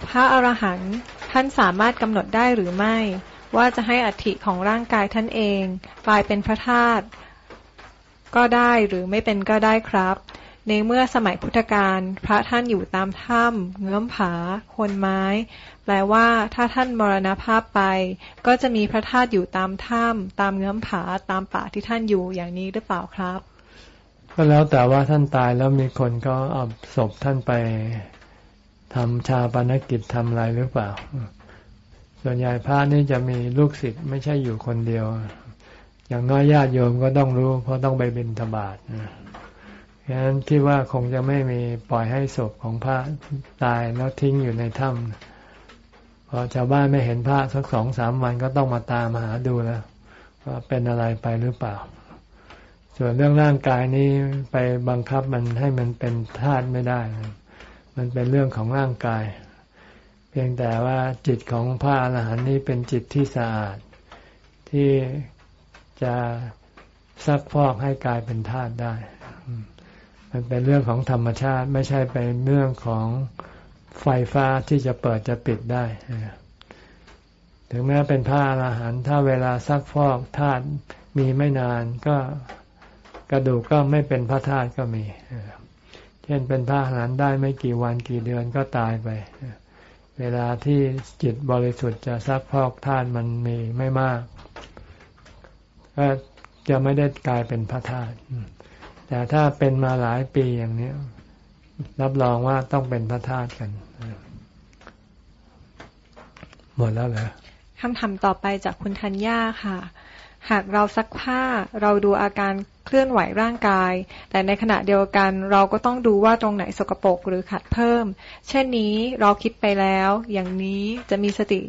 พระอรหันต์ท่านสามารถกำหนดได้หรือไม่ ว่าจะให้อัฐิของร่างกายท่านเอง กลายเป็นพระธาตุก็ได้หรือไม่เป็นก็ได้ครับ ในเมื่อสมัยพุทธกาลพระท่านอยู่ตามถ้ำเงื้อมผาคนไม้ แปลว่าถ้าท่านมรณภาพไป ก็จะมีพระธาตุอยู่ตามถ้ำตามเงื้อมผาตามป่าที่ท่านอยู่อย่างนี้หรือเปล่าครับ ก็แล้วแต่ว่าท่านตายแล้วมีคนก็เอาศพท่านไปทำชาปนกิจทำอะไรหรือเปล่า ส่วนใหญ่พระนี่จะมีลูกศิษย์ไม่ใช่อยู่คนเดียว อย่างน้อยญาติโยมก็ต้องรู้ เพราะต้องไปบิณฑบาตนะ ฉะนั้นคิดว่าคงจะไม่มีปล่อยให้ศพของพระตายแล้วทิ้งอยู่ในถ้ำพอชาวบ้านไม่เห็นพระสักสองสามวันก็ต้องมาตามหาดูแล้วว่าเป็นอะไรไปหรือเปล่า ส่วนเรื่องร่างกายนี้ไปบังคับมันให้มันเป็นธาตุไม่ได้ มันเป็นเรื่องของร่างกาย เพียงแต่ว่าจิตของพระอรหันต์นี้เป็นจิตที่สะอาด ที่จะซักพอกให้กายเป็นธาตุได้ มันเป็นเรื่องของธรรมชาติไม่ใช่เป็นเรื่องของไฟฟ้าที่จะเปิดจะปิดได้ถึงแม้เป็นผ้าอรหันต์ถ้าเวลาซักฟอกธาตุมีไม่นานก็กระดูกก็ไม่เป็นพระธาตุก็มีเช่นเป็นผ้าอรหันต์ได้ไม่กี่วันกี่เดือนก็ตายไป เวลาที่จิตบริสุทธิ์จะซักพอกธาตุมันมีไม่มาก ก็จะไม่ได้กลายเป็นพระธาตุ แต่ถ้าเป็นมาหลายปีอย่างนี้รับรองว่าต้องเป็นพระธาตุกัน หมดแล้วเหรอคำถามต่อไปจากคุณธัญญาค่ะ หากเราซักผ้าเราดูอาการเคลื่อนไหวร่างกาย แต่ในขณะเดียวกันเราก็ต้องดูว่าตรงไหนสกปรกหรือขัดเพิ่ม เช่นนี้เราคิดไปแล้ว อย่างนี้จะมีสติ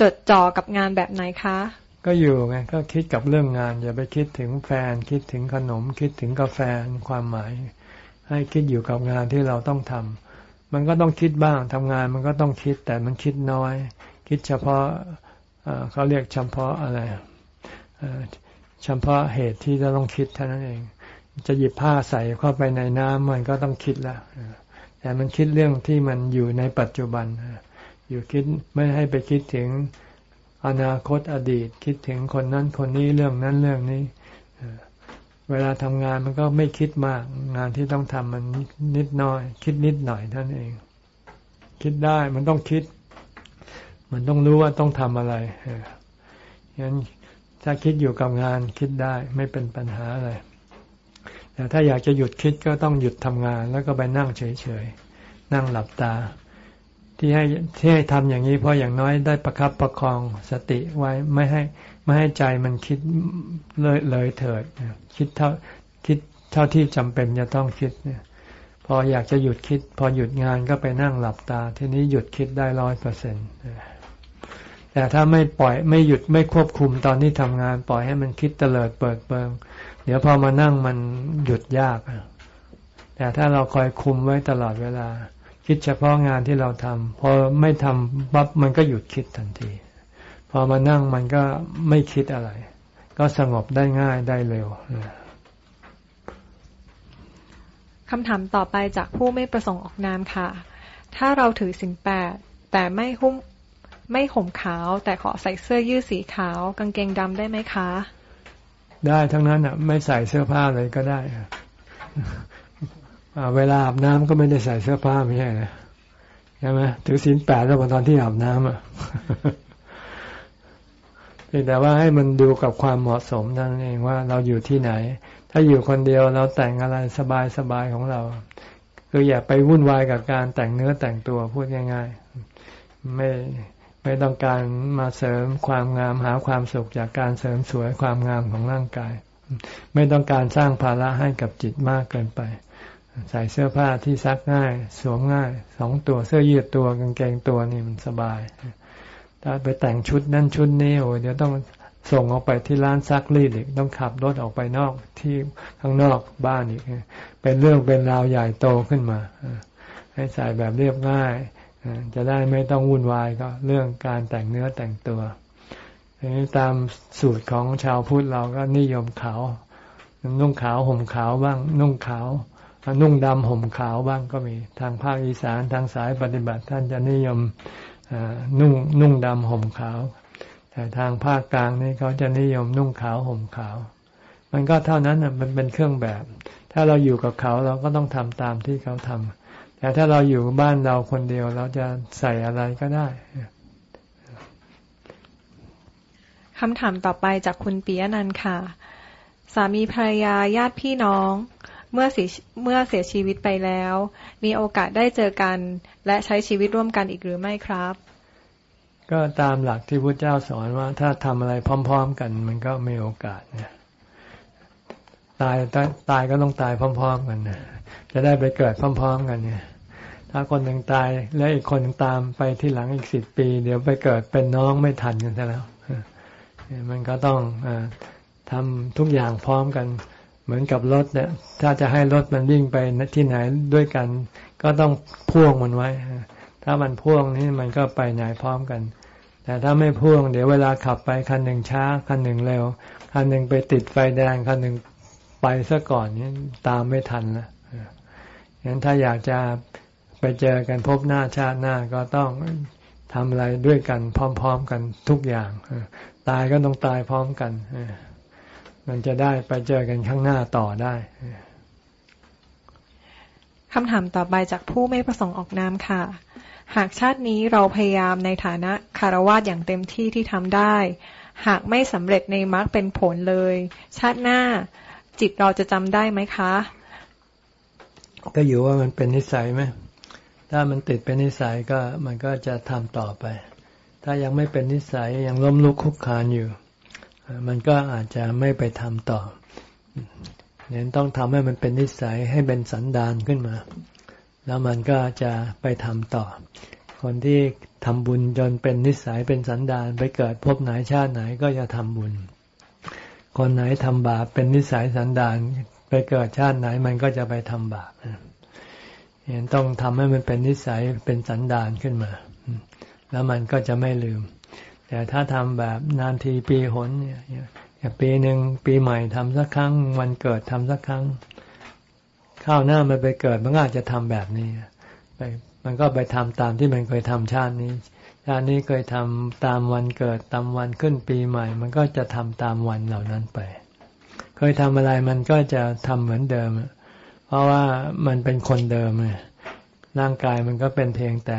จดจ่อกับงานแบบไหนคะ ก็อยู่ไงก็คิดกับเรื่องงาน อย่าไปคิดถึงแฟน คิดถึงขนม คิดถึงกาแฟความหมาย ให้คิดอยู่กับงานที่เราต้องทำมันก็ต้องคิดบ้างทำงานมันก็ต้องคิดแต่มันคิดน้อย คิดเฉพาะเขาเรียกเฉพาะอะไรเฉพาะเหตุที่จะต้องคิดเท่านั้นเอง จะหยิบผ้าใส่เข้าไปในน้ำมันก็ต้องคิดละแต่มันคิดเรื่องที่มันอยู่ในปัจจุบันอยู่คิดไม่ให้ไปคิดถึง อนาคตอดีต คิดถึงคนนั้นคนนี้เรื่องนั้นเรื่องนี้ เวลาทำงานมันก็ไม่คิดมาก งานที่ต้องทำมันนิดน้อย คิดนิดหน่อยท่านเอง คิดได้มันต้องคิด มันต้องรู้ว่าต้องทำอะไรฉะนั้นถ้าคิดอยู่กับงานคิดได้ไม่เป็นปัญหาอะไรแต่ถ้าอยากจะหยุดคิดก็ต้องหยุดทำงาน แล้วก็ไปนั่งเฉยๆนั่งหลับตา ที่ให้ที่ให้ทำอย่างนี้เพราะอย่างน้อยได้ประครับประคองสติไว้ไม่ให้ไม่ให้ใจมันคิดเลยเลยเถิดคิดเท่าคิดเท่าที่จำเป็นจะต้องคิดเนี่ยพออยากจะหยุดคิด พอหยุดงานก็ไปนั่งหลับตา ทีนี้หยุดคิดได้ร้อยเปอร์เซ็นต์แต่ถ้าไม่ปล่อยไม่หยุดไม่ควบคุมตอนที่ทำงาน ปล่อยให้มันคิดเตลิดเปิดเปิง เดี๋ยวพอมานั่งมันหยุดยากแต่ถ้าเราคอยคุมไว้ตลอดเวลา คิดเฉพาะงานที่เราทำพอไม่ทำปั๊บมันก็หยุดคิดทันที พอมานั่งมันก็ไม่คิดอะไร ก็สงบได้ง่ายได้เร็วคำถามต่อไปจากผู้ไม่ประสงค์ออกนามค่ะ ถ้าเราถือสินแปดแต่ไม่หุ้มไม่ห่มขาว แต่ขอใส่เสื้อยืดสีขาว กางเกงดำได้ไหมคะ ได้ทั้งนั้นอะ ไม่ใส่เสื้อผ้าเลยก็ได้ เวลาอาบน้ำก็ไม่ได้ใส่เสื้อผ้าไม่ใช่ไหมใช่ไหมถือศีลแปดแล้วตอนที่อาบน้ำอะเพียงแต่ว่าให้มันดูกับความเหมาะสมนั่นเองว่าเราอยู่ที่ไหน ถ้าอยู่คนเดียวเราแต่งอะไรสบายสบายของเรา คืออย่าไปวุ่นวายกับการแต่งเนื้อแต่งตัวพูดง่าย ๆ ไม่ไม่ต้องการมาเสริมความงามหาความสุขจากการเสริมสวยความงามของร่างกาย ไม่ต้องการสร้างภาระให้กับจิตมากเกินไป ใส่เสื้อผ้าที่ซักง่าย สวมง่ายสองตัวเสื้อยืดตัวกางเกงตัวนี่มันสบาย ถ้าไปแต่งชุดนั่นชุดนี้โอ้เดี๋ยวต้องส่งออกไปที่ร้านซักรีดอีกต้องขับรถออกไปนอกที่ข้างนอกบ้านอีกเป็นเรื่องเป็นราวใหญ่โตขึ้นมาให้ใส่แบบเรียบง่ายจะได้ไม่ต้องวุ่นวายก็เรื่องการแต่งเนื้อแต่งตัวทีนี้ตามสูตรของชาวพุทธเราก็นิยมขาวนุ่งขาวห่มขาวบ้างนุ่งขาว นุ่งดำห่มขาวบ้างก็มีทางภาคอีสานทางสายปฏิบัติท่านจะนิยมนุ่งนุ่งดำห่มขาว แต่ทางภาคกลางนี่เขาจะนิยมนุ่งขาวห่มขาว มันก็เท่านั้นมันเป็นเครื่องแบบ ถ้าเราอยู่กับเขาเราก็ต้องทำตามที่เขาทำแต่ถ้าเราอยู่บ้านเราคนเดียวเราจะใส่อะไรก็ได้คำถามต่อไปจากคุณปียนันค่ะ สามีภรรยาญาติพี่น้อง เมื่อเสียเมื่อเสียชีวิตไปแล้ว มีโอกาสได้เจอกัน และใช้ชีวิตร่วมกันอีกหรือไม่ครับ ก็ตามหลักที่พระเจ้าสอนว่า ถ้าทำอะไรพร้อม ๆ กัน มันก็มีโอกาสเนี่ยตายตายก็ต้องตายพร้อม ๆ กันนะจะได้ไปเกิดพร้อม ๆ กันเนี่ย ถ้าคนหนึ่งตายแล้วอีกคนตามไปที่หลังอีกสิบปี เดี๋ยวไปเกิดเป็นน้องไม่ทันกันซะแล้วมันก็ต้องอทำทุกอย่างพร้อมกัน เหมือนกับรถเนี่ย ถ้าจะให้รถมันวิ่งไปที่ไหนด้วยกัน ก็ต้องพ่วงมันไว้ ถ้ามันพ่วงนี่มันก็ไปไหนพร้อมกัน แต่ถ้าไม่พ่วง เดี๋ยวเวลาขับไปคันหนึ่งช้าคันหนึ่งเร็ว คันหนึ่งไปติดไฟแดงคันหนึ่งไปซะก่อนนี่ตามไม่ทันแล้วงั้นถ้าอยากจะไปเจอกันพบหน้าชาติหน้าก็ต้องทำอะไรด้วยกันพร้อม ๆ กันทุกอย่าง ตายก็ต้องตายพร้อมกัน มันจะได้ไปเจอกันข้างหน้าต่อได้คำถามต่อไปจากผู้ไม่ประสงค์ออกนามค่ะ หากชาตินี้เราพยายามในฐานะคารวะอย่างเต็มที่ที่ทำได้ หากไม่สำเร็จในมรรคเป็นผลเลย ชาติหน้าจิตเราจะจำได้ไหมคะ ก็อยู่ว่ามันเป็นนิสัยไหมถ้ามันติดเป็นนิสัยก็มันก็จะทำต่อไป ถ้ายังไม่เป็นนิสัยยังล้มลุกคุกคานอยู่ มันก็อาจจะไม่ไปทำต่อเนี่ยต้องทำให้มันเป็นนิสัยให้เป็นสันดานขึ้นมา แล้วมันก็จะไปทำต่อ คนที่ทำบุญจนเป็นนิสัยเป็นสันดานไปเกิดพบไหนชาติไหนก็จะทำบุญ คนไหนทำบาปเป็นนิสัยสันดานไปเกิดชาติไหนมันก็จะไปทำบาปเห็นต้องทำให้มันเป็นนิสัยเป็นสันดานขึ้นมา แล้วมันก็จะไม่ลืม แต่ถ้าทำแบบนานทีปีหนเนี่ยปีหนึ่งปีใหม่ทำสักครั้ง วันเกิดทำสักครั้งข้าวหน้ามันไปเกิดมันก็อาจจะทำแบบนี้ไปมันก็ไปทำตามที่มันเคยทำชาตินี้ ชาตินี้เคยทำตามวันเกิดตามวันขึ้นปีใหม่ มันก็จะทำตามวันเหล่านั้นไป เคยทำอะไรมันก็จะทำเหมือนเดิม เพราะว่ามันเป็นคนเดิมร่างกายมันก็เป็นเพียงแต่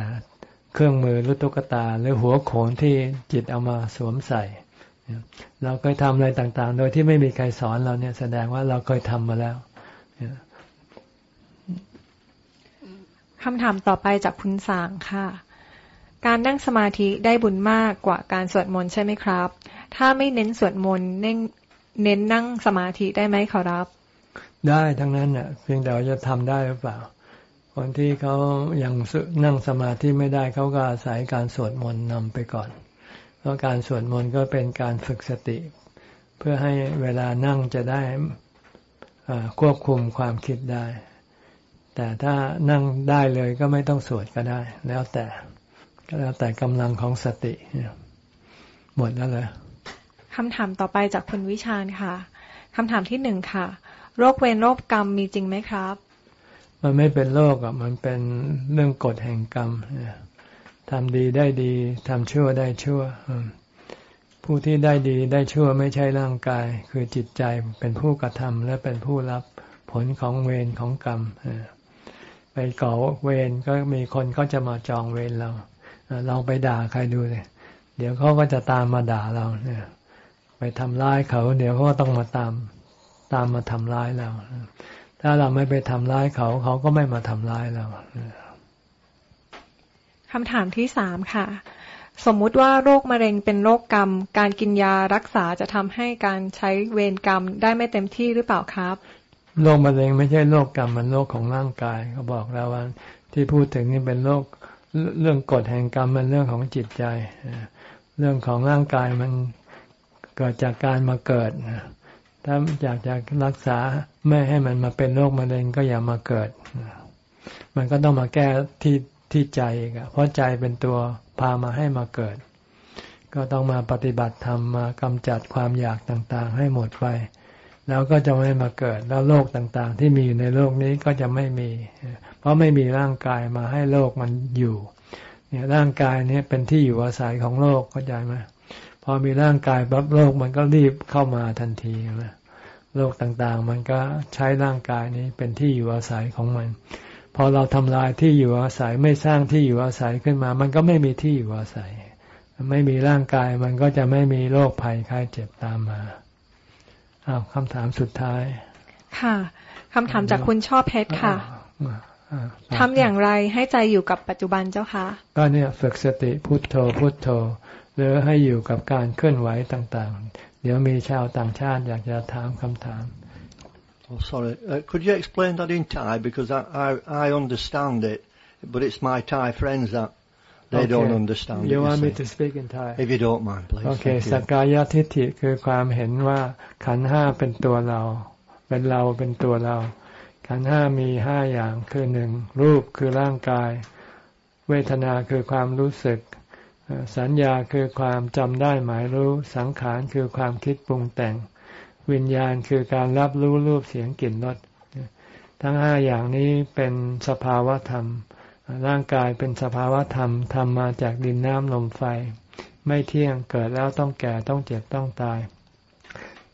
เครื่องมือหรือตุ๊กตา หรือหัวโขนที่จิตเอามาสวมใส่ เราเคยทำอะไรต่างๆ โดยที่ไม่มีใครสอนเราเนี่ยแสดงว่าเราเคยทำมาแล้วคำถามต่อไปจากคุณสางค่ะ การนั่งสมาธิได้บุญมากกว่าการสวดมนต์ใช่ไหมครับ ถ้าไม่เน้นสวดมนต์เน้นเน้นนั่งสมาธิได้ไหมขอรับ ได้ทั้งนั้นเน่ะเพียงแต่ว่าจะทำได้หรือเปล่า คนที่เขายังนั่งสมาธิไม่ได้เขาก็อาศัยการสวดมนต์นำไปก่อน เพราะการสวดมนต์ก็เป็นการฝึกสติ เพื่อให้เวลานั่งจะได้ควบคุมความคิดได้ แต่ถ้านั่งได้เลยก็ไม่ต้องสวดก็ได้ แล้วแต่ก็แล้วแต่กำลังของสติ หมดแล้วเลยคำถามต่อไปจากคุณวิชาญค่ะคำถามที่หนึ่งค่ะ โรคเวรโรคกรรมมีจริงไหมครับ มันไม่เป็นโรคอะมันเป็นเรื่องกฎแห่งกรรมทำดีได้ดีทำชั่วได้ชั่วผู้ที่ได้ดีได้ชั่วไม่ใช่ร่างกาย คือจิตใจเป็นผู้กระทำและเป็นผู้รับผลของเวรของกรรมไปก่อเวรก็มีคนเขาจะมาจองเวรเราลองไปด่าใครดูเลยเดี๋ยวเขาก็จะตามมาด่าเราเนี่ยไปทำร้ายเขา เดี๋ยวเขาก็ต้องมาตามตามมาทำร้ายเรา ถ้าเราไม่ไปทำร้ายเขา เขาก็ไม่มาทำร้ายเราคำถามที่สามค่ะ สมมุติว่าโรคมะเร็งเป็นโรคกรรม การกินยารักษาจะทำให้การใช้เวรกรรมได้ไม่เต็มที่หรือเปล่าครับโรคมะเร็งไม่ใช่โรคกรรมมันโรคของร่างกายเขาบอกแล้วว่าที่พูดถึงนี่เป็นโรคเรื่องกฎแห่งกรรมมันเรื่องของจิตใจ เรื่องของร่างกายมันเกิดจากการมาเกิด ถ้าอยากจะรักษาไม่ให้มันมาเป็นโรคมะเร็งก็อย่ามาเกิด มันก็ต้องมาแก้ที่ที่ใจเพราะใจเป็นตัวพามาให้มาเกิด ก็ต้องมาปฏิบัติธรรมมากำจัดความอยากต่างๆ ให้หมดไป แล้วก็จะไม่มาเกิด แล้วโรคต่างๆ ที่มีอยู่ในโลกนี้ก็จะไม่มี เพราะไม่มีร่างกายมาให้โลกมันอยู่ เนี่ยร่างกายเนี้เป็นที่อยู่อาศัยของโลกเข้าใจไหม อมีร่างกายปั๊บโลกมันก็รีบเข้ามาทันทีนะโลกต่างๆ มันก็ใช้ร่างกายนี้เป็นที่อยู่อาศัยของมัน พอเราทำลายที่อยู่อาศัยไม่สร้างที่อยู่อาศัยขึ้นมา มันก็ไม่มีที่อยู่อาศัย ไม่มีร่างกายมันก็จะไม่มีโรคภัยไข้เจ็บตามมาอ้าวคำถามสุดท้าย ค่ะคำถามจากคุณชอบเพชรค่ะทำอย่างไรให้ใจอยู่กับปัจจุบันเจ้าคะก็เนี่ยฝึกสติพุทโธพุทโธห รือให้อยู่กับการเคลื่อนไหวต่างๆ เดี๋ยวมีชาวต่างชาติอยากจะถามคำถาม Oh, sorry. Uh, could you explain that in Thai? Because I, I, I understand it, but it's my Thai friends that They okay. don't understand. You want me to speak in Thai? If you don't mind, please. Okay. สักกายทิฏฐิคือความเห็นว่าขันห้าเป็นตัวเรา เป็นเราเป็นตัวเรา ขันห้ามีห้าอย่างคือหนึ่งรูปคือร่างกาย เวทนาคือความรู้สึก สัญญาคือความจำได้หมายรู้สังขารคือความคิดปรุงแต่ง วิญญาณคือการรับรู้รูปเสียงกลิ่นรสทั้งห้าอย่างนี้เป็นสภาวะธรรม ร่างกายเป็นสภาวะธรรมทำมาจากดินน้ำลมไฟ ไม่เที่ยงเกิดแล้วต้องแก่ต้องเจ็บต้องตาย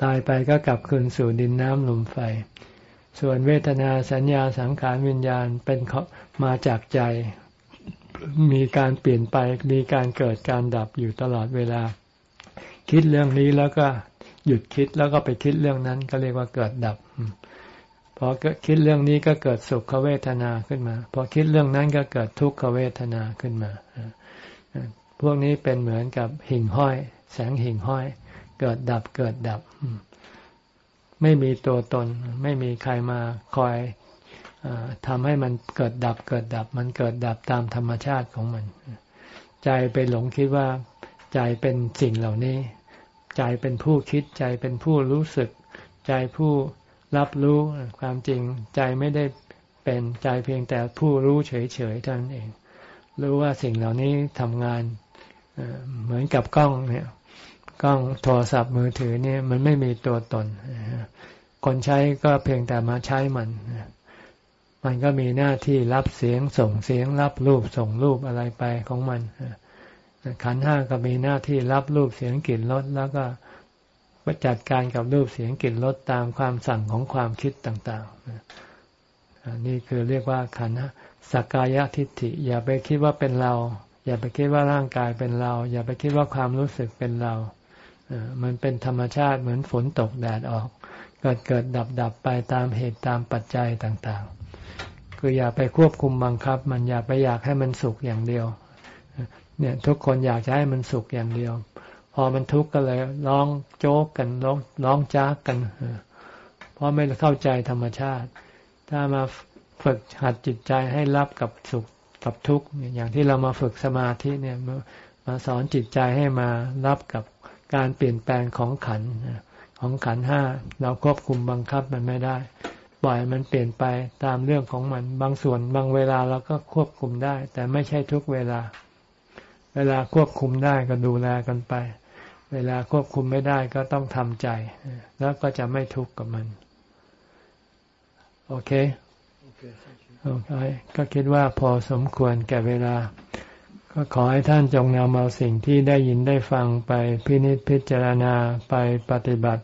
ตายไปก็กลับคืนสู่ดินน้ำลมไฟ ส่วนเวทนาสัญญาสังขารวิญญาณเป็นมาจากใจ มีการเปลี่ยนไปมีการเกิดการดับอยู่ตลอดเวลา คิดเรื่องนี้แล้วก็หยุดคิดแล้วก็ไปคิดเรื่องนั้นก็เรียกว่าเกิดดับพอคิดเรื่องนี้ก็เกิดสุขเวทนาขึ้นมา พอคิดเรื่องนั้นก็เกิดทุกขเวทนาขึ้นมา พวกนี้เป็นเหมือนกับหิ่งห้อย แสงหิ่งห้อย เกิดดับเกิดดับ ไม่มีตัวตน ไม่มีใครมาคอย ทำให้มันเกิดดับเกิดดับ มันเกิดดับตามธรรมชาติของมัน ใจไปหลงคิดว่าใจเป็นสิ่งเหล่านี้ ใจเป็นผู้คิดใจเป็นผู้รู้สึก ใจผู้รับรู้ความจริง ใจไม่ได้เป็นใจเพียงแต่ผู้รู้เฉยๆเท่านั้นเอง รู้ว่าสิ่งเหล่านี้ทำงานเหมือนกับกล้องเนี่ยกล้องโทรศัพท์มือถือเนี่ยมันไม่มีตัวตนคนใช้ก็เพียงแต่มาใช้มัน มันก็มีหน้าที่รับเสียงส่งเสียงรับรูปส่งรูปอะไรไปของมันขันห้าก็มีหน้าที่รับรูปเสียงกลิ่นรสแล้วก็จัดการกับรูปเสียงกลิ่นรสตามความสั่งของความคิดต่างๆนี่คือเรียกว่าขันธ์สักกายทิฏฐิ อย่าไปคิดว่าเป็นเรา อย่าไปคิดว่าร่างกายเป็นเรา อย่าไปคิดว่าความรู้สึกเป็นเรา มันเป็นธรรมชาติเหมือนฝนตกแดดออก เกิดเกิดดับดับไปตามเหตุตามปัจจัยต่างๆ คืออย่าไปควบคุมบังคับ มันอย่าไปอยากให้มันสุขอย่างเดียว เนี่ยทุกคนอยากจะให้มันสุขอย่างเดียว พอมันทุกข์ก็เลยร้องโจ๊กกันร้องร้องจากกันเพราะไม่เข้าใจธรรมชาติ ถ้ามาฝึกหัดจิตใจให้รับกับสุขกับทุกข์อย่างที่เรามาฝึกสมาธิเนี่ยมาสอนจิตใจให้มารับกับการเปลี่ยนแปลงของขันของขันห้าเราควบคุมบังคับมันไม่ได้ ปล่อยมันเปลี่ยนไปตามเรื่องของมัน บางส่วนบางเวลาเราก็ควบคุมได้ แต่ไม่ใช่ทุกเวลา เวลาควบคุมได้ก็ดูแลกันไป เวลาควบคุมไม่ได้ก็ต้องทำใจ แล้วก็จะไม่ทุกข์กับมัน โอเคโอเคก็คิดว่าพอสมควรแก่เวลา ก็ขอให้ท่านจงนำเอาสิ่งที่ได้ยินได้ฟังไปพินิจพิจารณาไปปฏิบัติ